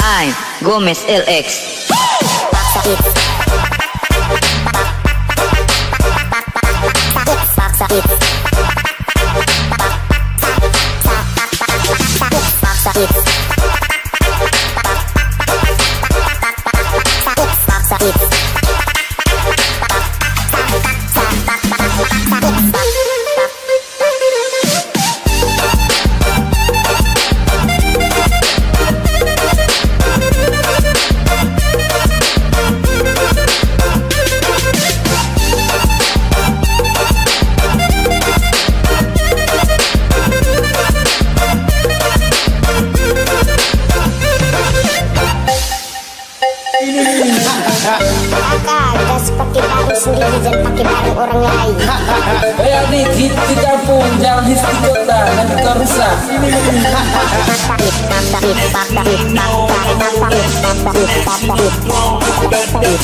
I, Gomez LX.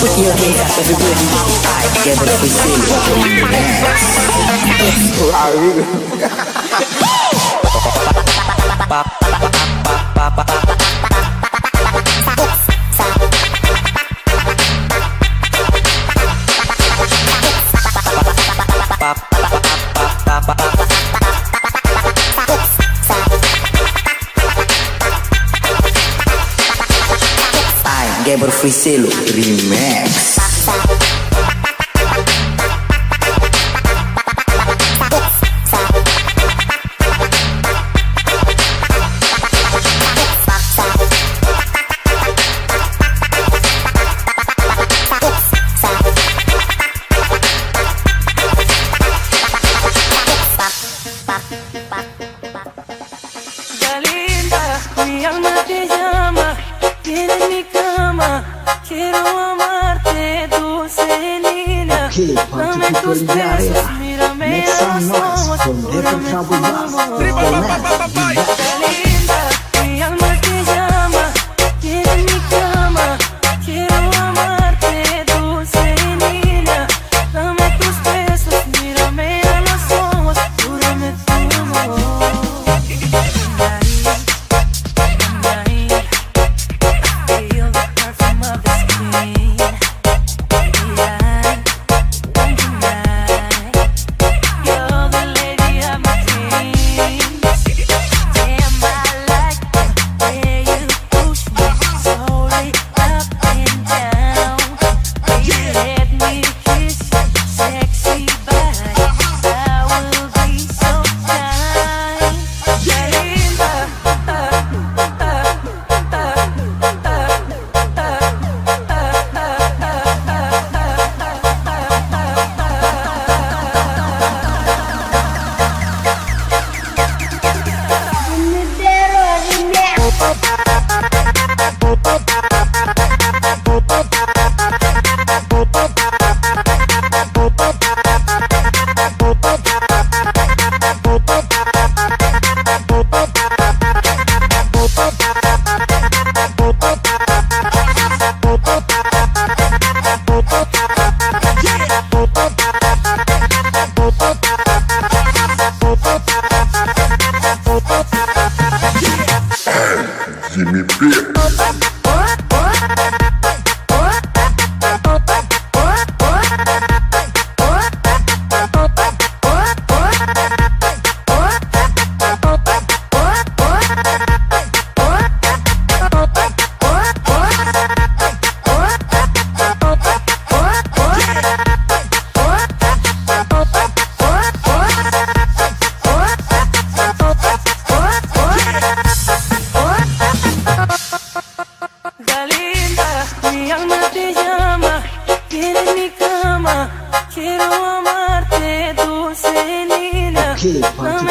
Put your hands up, everybody. I get what we Quebra o Fui Remix.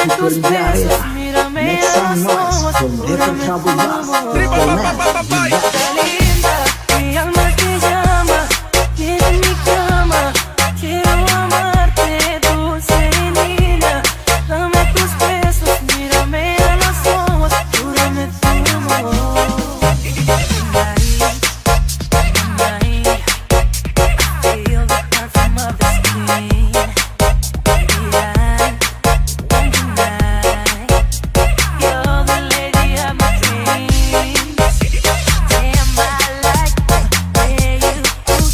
con tus besos, mírame a los ojos, júrame como man!